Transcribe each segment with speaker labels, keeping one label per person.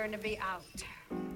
Speaker 1: Going to be out.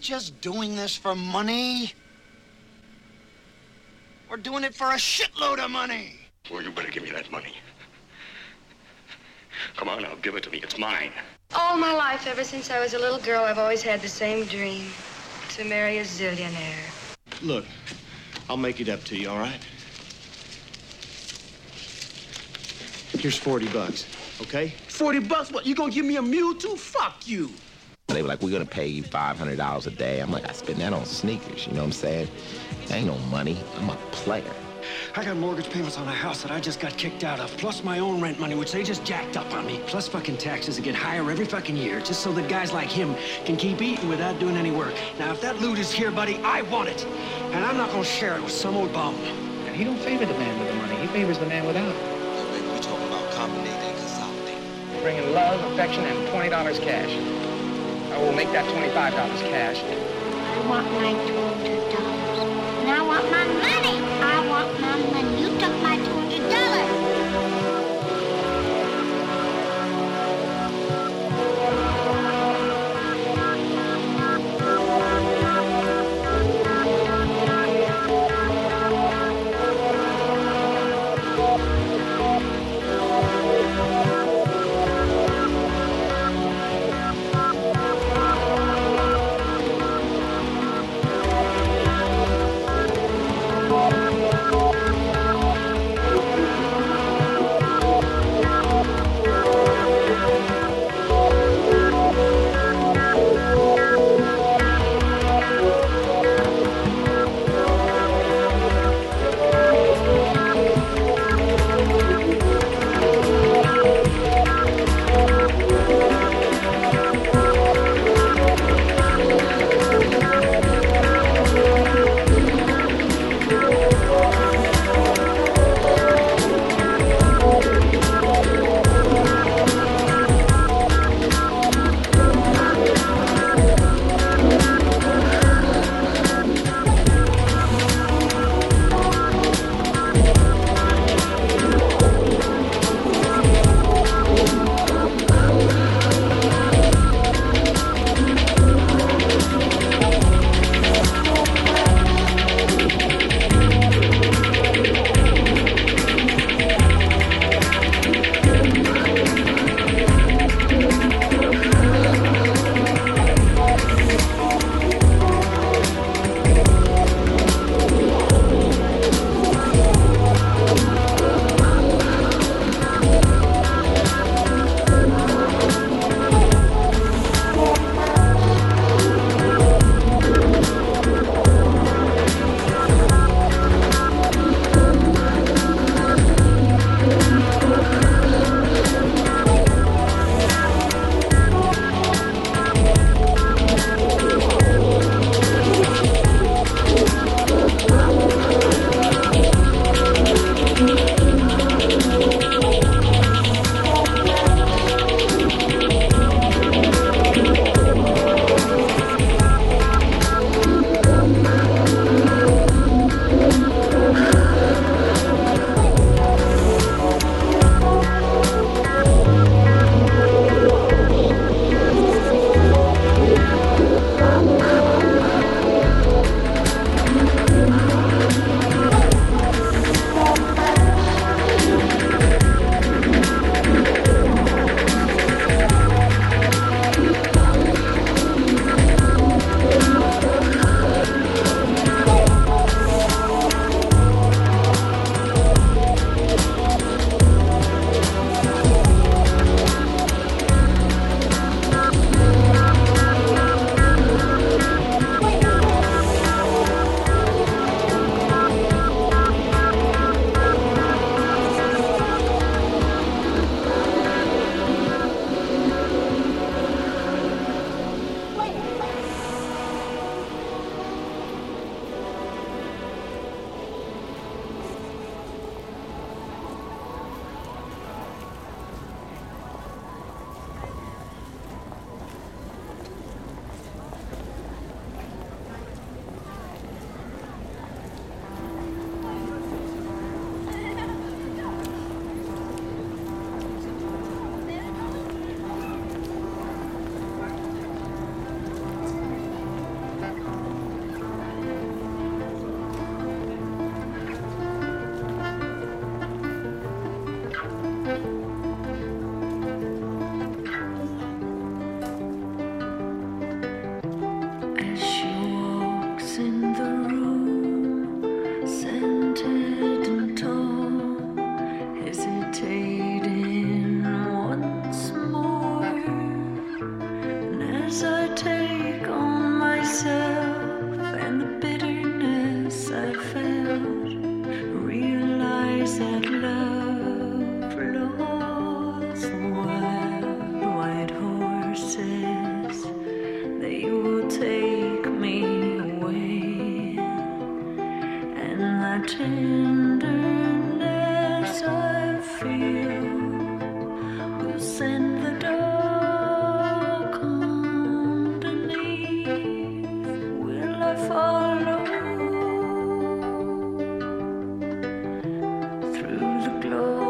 Speaker 2: Not just doing this for money. We're doing it for a shitload of money.
Speaker 3: Well, you better give me that money. Come on, now, give it to me. It's mine.
Speaker 4: All my life, ever since I was a little girl, I've always had the same dream. To marry a zillionaire.
Speaker 2: Look, I'll make it up to you, all right? Here's 40 bucks, okay? 40 bucks? What, you gonna give me a mule too? Fuck you.
Speaker 5: They were like, we're gonna pay you $500 a day. I'm like, I spend that on sneakers, you know what I'm saying? That ain't no money. I'm a player.
Speaker 6: I got mortgage payments on a house that I just got kicked out of, plus my own rent money, which they just jacked up on me, plus fucking taxes that get higher every fucking year, just so that guys like him can keep eating without doing any work. Now, if that loot is here, buddy, I want it. And I'm not gonna share it with some old bum.
Speaker 7: And he don't favor the man with the money. He favors the man without it.
Speaker 2: Look, baby, we talking about combinating and consolidating.
Speaker 7: Bringing love, affection, and $20 cash. I will make that $25 cash.
Speaker 8: I want my $200. And I want my money. I want my money.
Speaker 9: Through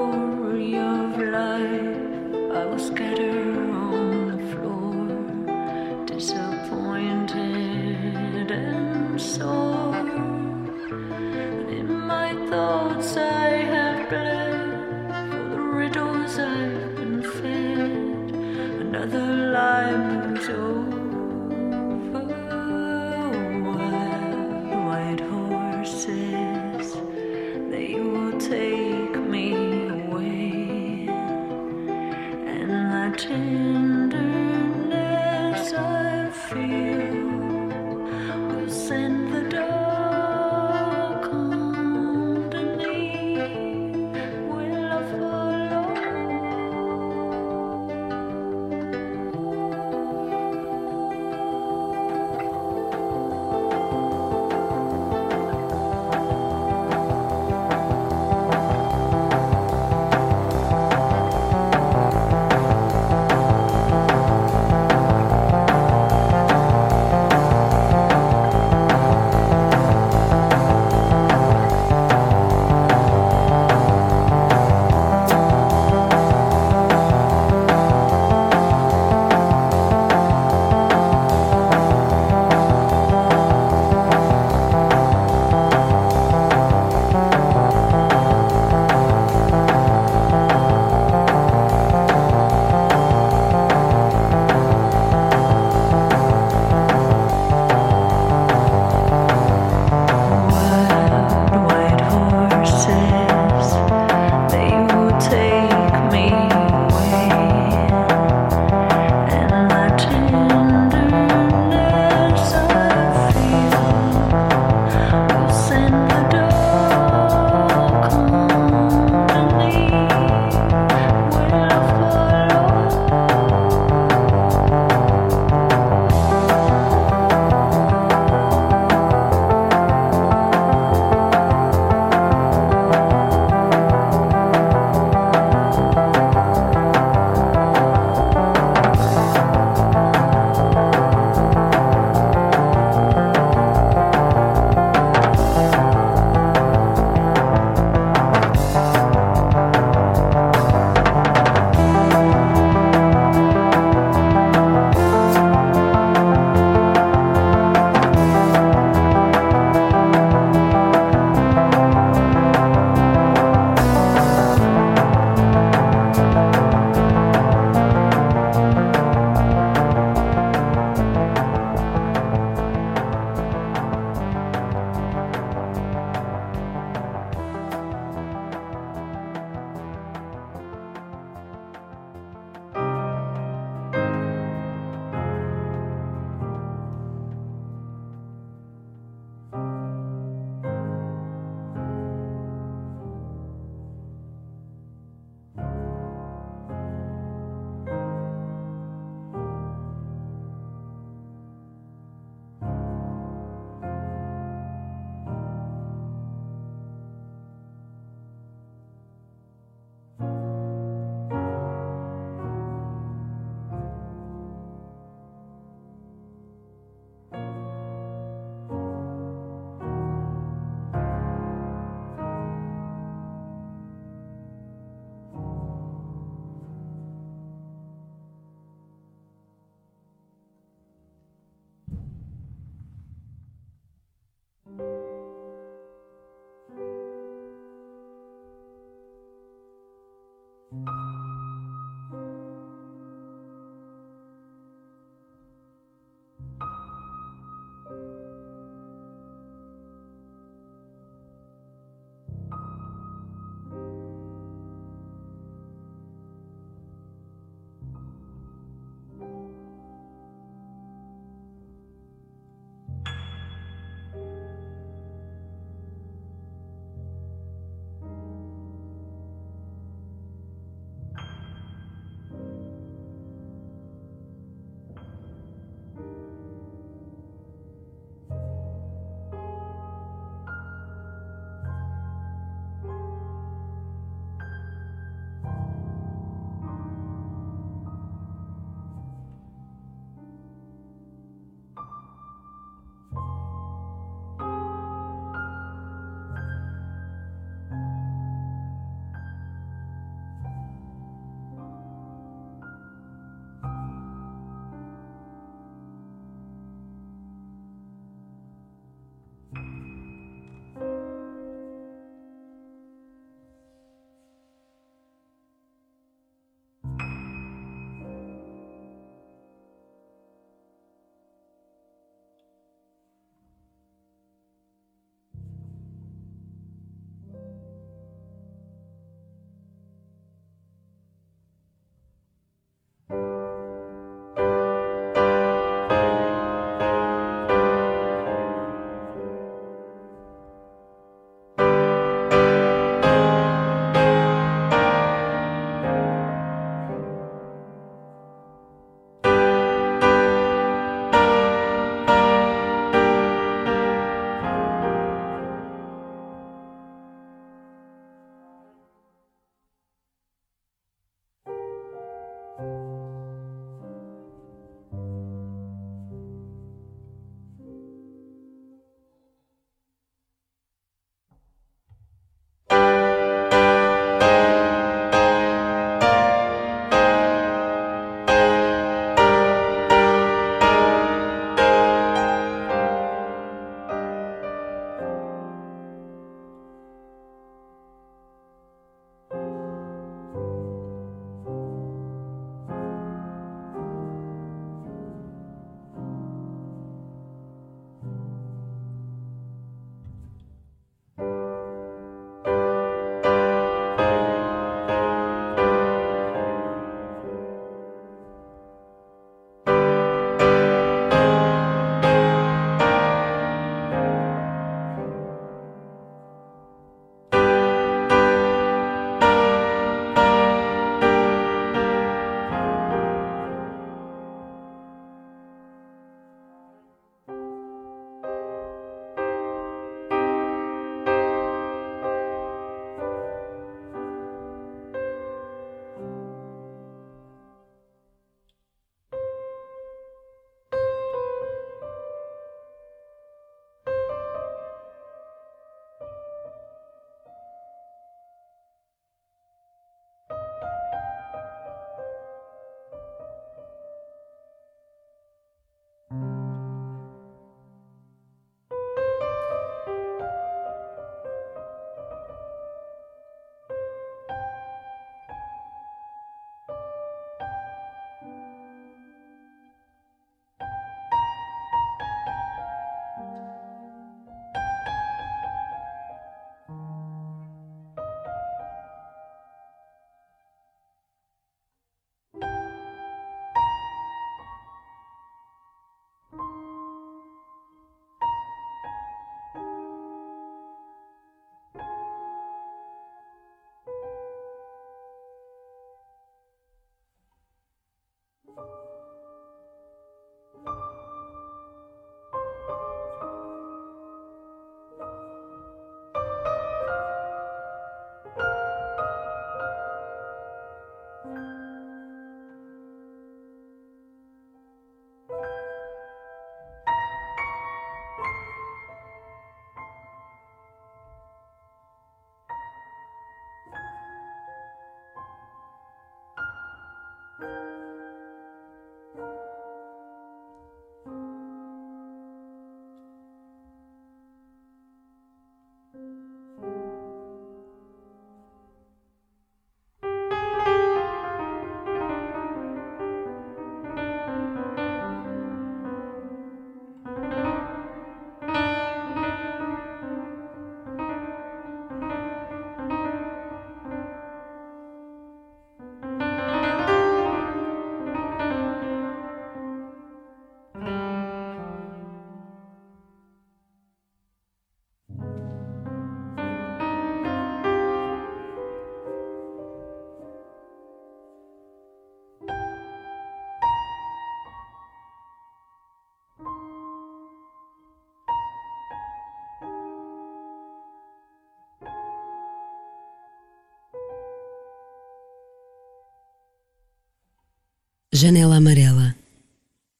Speaker 10: Janela Amarela.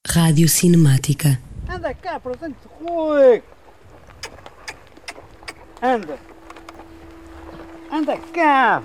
Speaker 10: Rádio Cinemática.
Speaker 11: Anda cá para dentro, Rui! Anda! Anda cá!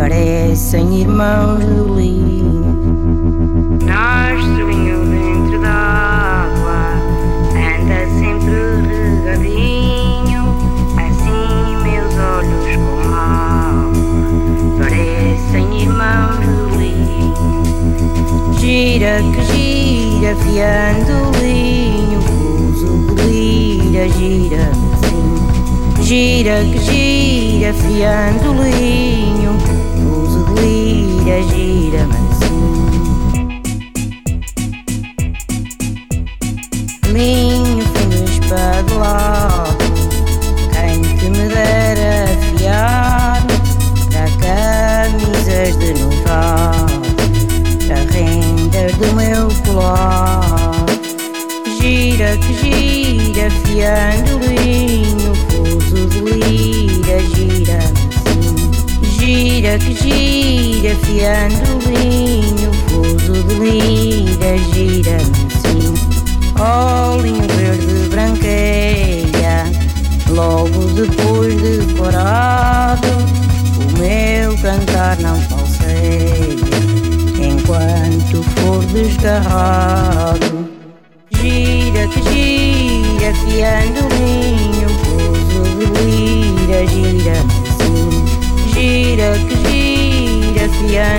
Speaker 12: Parecem irmãos do linho. Nostrinho dentro d'água anda sempre regadinho. Assim meus olhos como água parecem irmãos do linho. Gira que gira, fiando o linho, uso de lira, gira assim. Gira que gira, fiando o linho, gira, gira, mas Minha fingers bad lá Quem que me dera fiar da camisas de novar Para renda do meu colar. Gira que gira, fiando que gira, fiando o linho, fuso de lira, gira assim. Olhinho verde branqueia, logo depois de corado, o meu cantar não falseia enquanto for desgarrado. Gira que gira, fiando o linho, pouso de lira, gira assim. Gira que gira,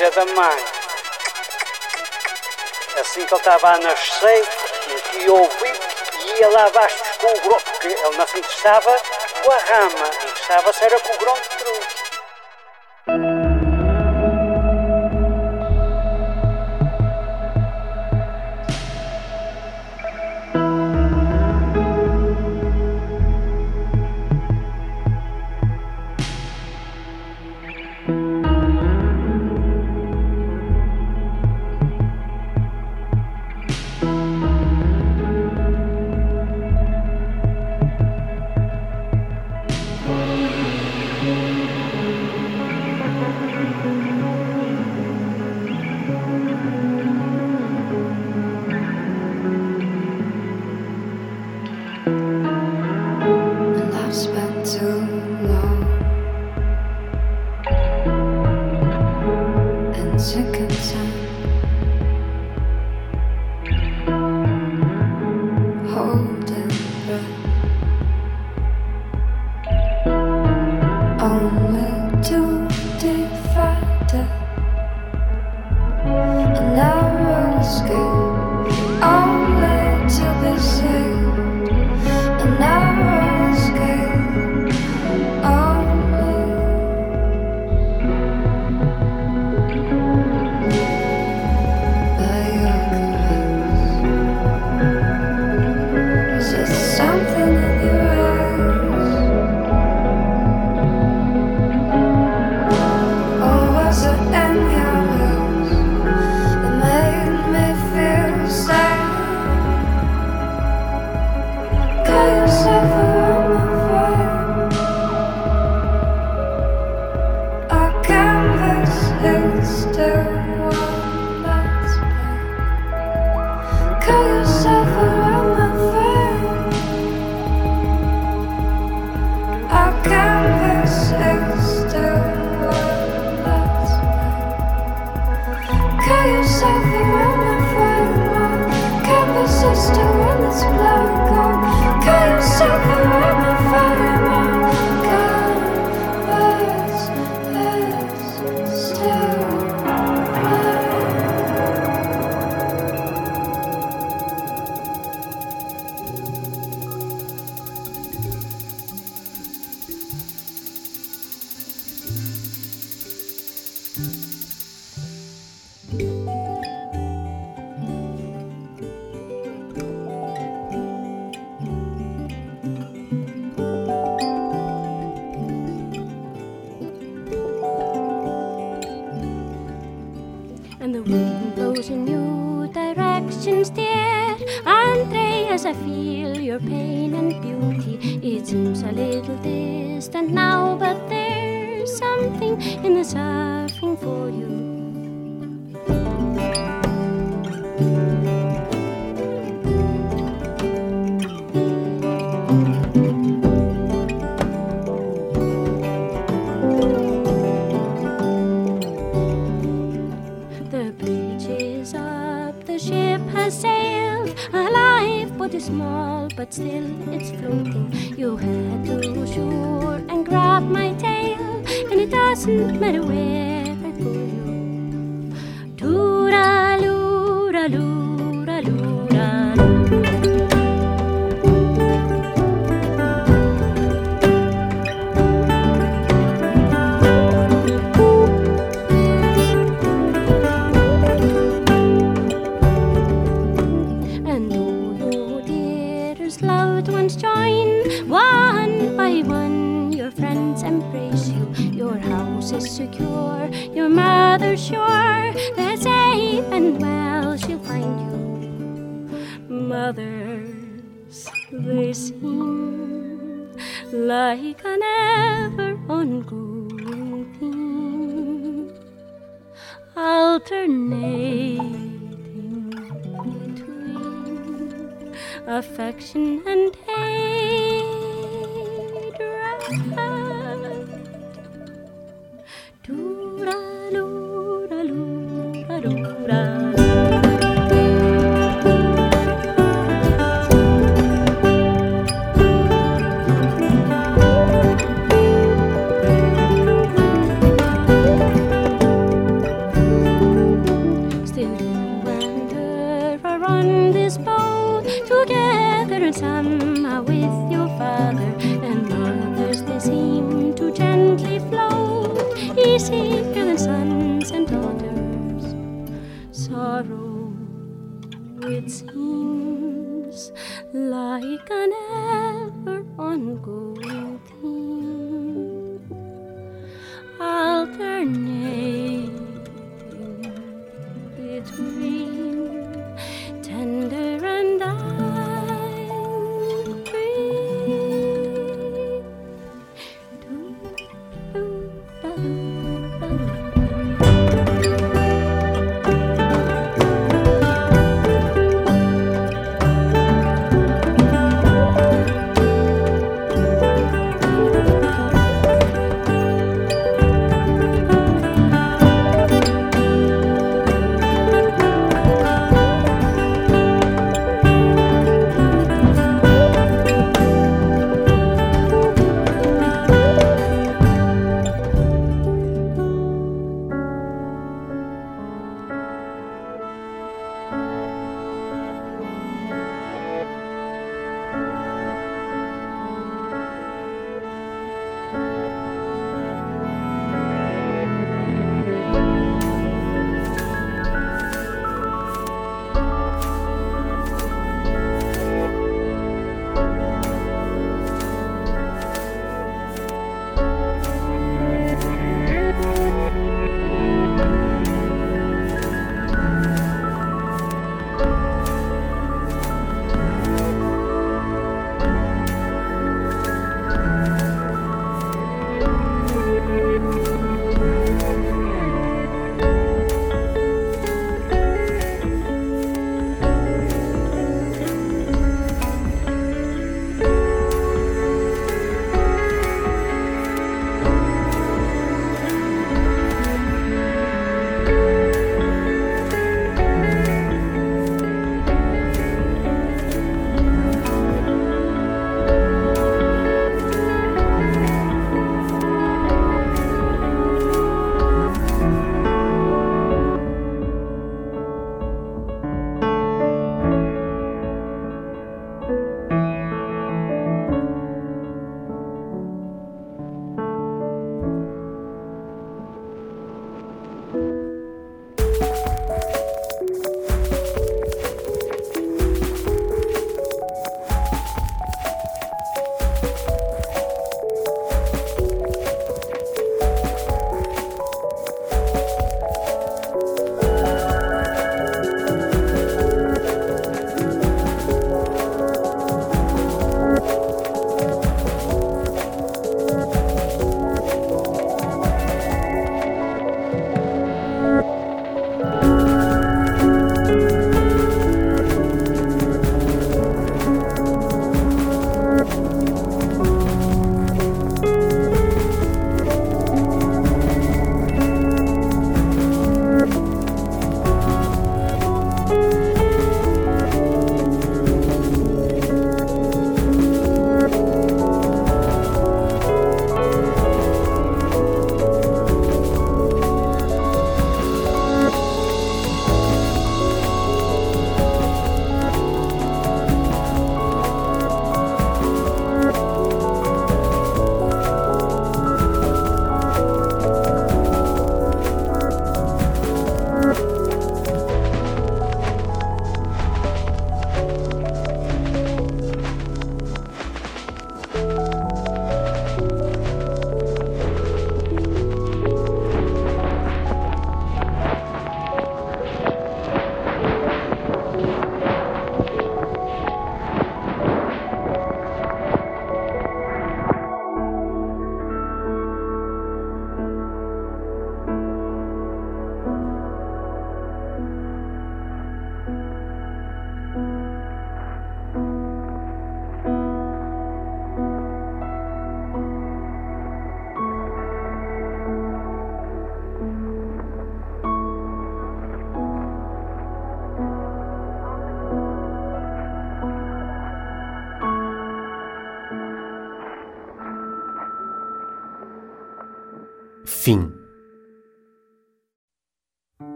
Speaker 11: Filha da mãe. Assim que ele estava a nascer, e eu ouvi, e ia lá abaixo com o grão, porque ele não se interessava com a rama, interessava-se era com o grão
Speaker 13: old ones join. One by one, your friends embrace you. Your house is secure, your mother's sure that safe and well she'll find you. Mothers, they seem like an ever ongoing theme. Alternate affection and hate. sorrow, it seems like an ever ongoing
Speaker 14: thing. Alternate.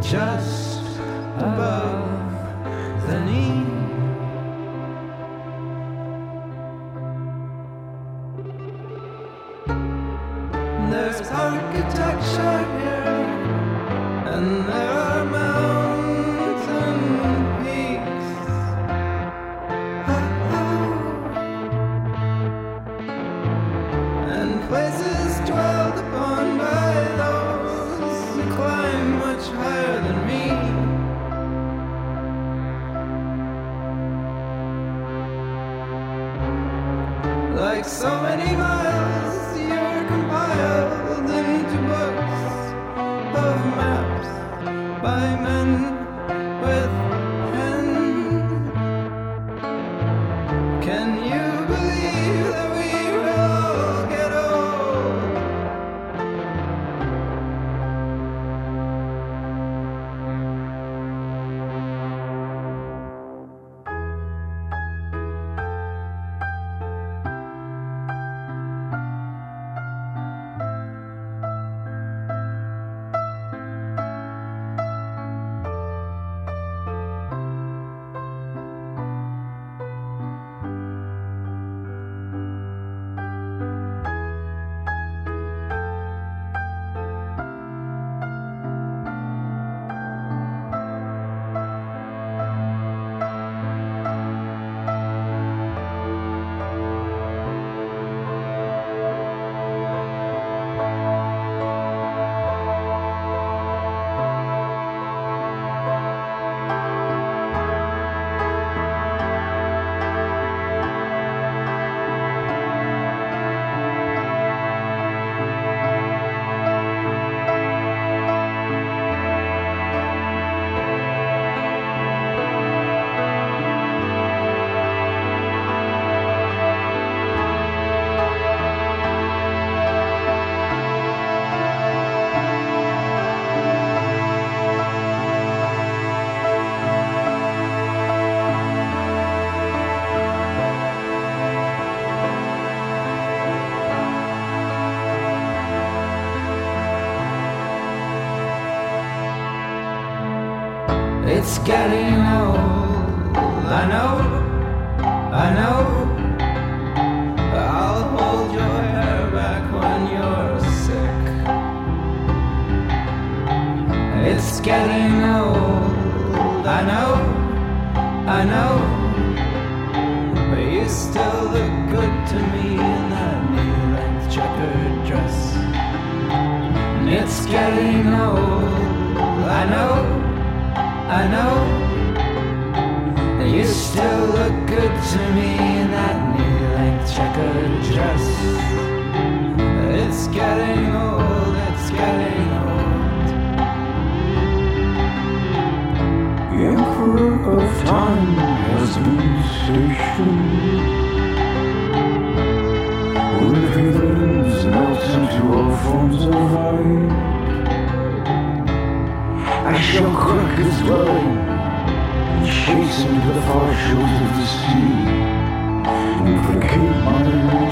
Speaker 14: Just above the knee. I know that you still look good to me in that new length checkered dress. It's getting old, it's getting old.
Speaker 15: The emperor of time has been stationed. With the limbs melt into all forms of ice. I shall crack his chase him to the far shores of the sea and placate my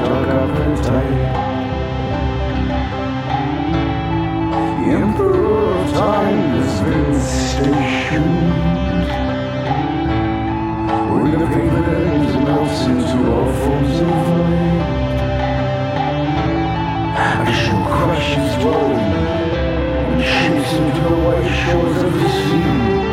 Speaker 15: dark appetite. The emperor of time has been stationed. When the pavement melts into all forms of light, I shall crush his dwelling and chase to the white shores of the sea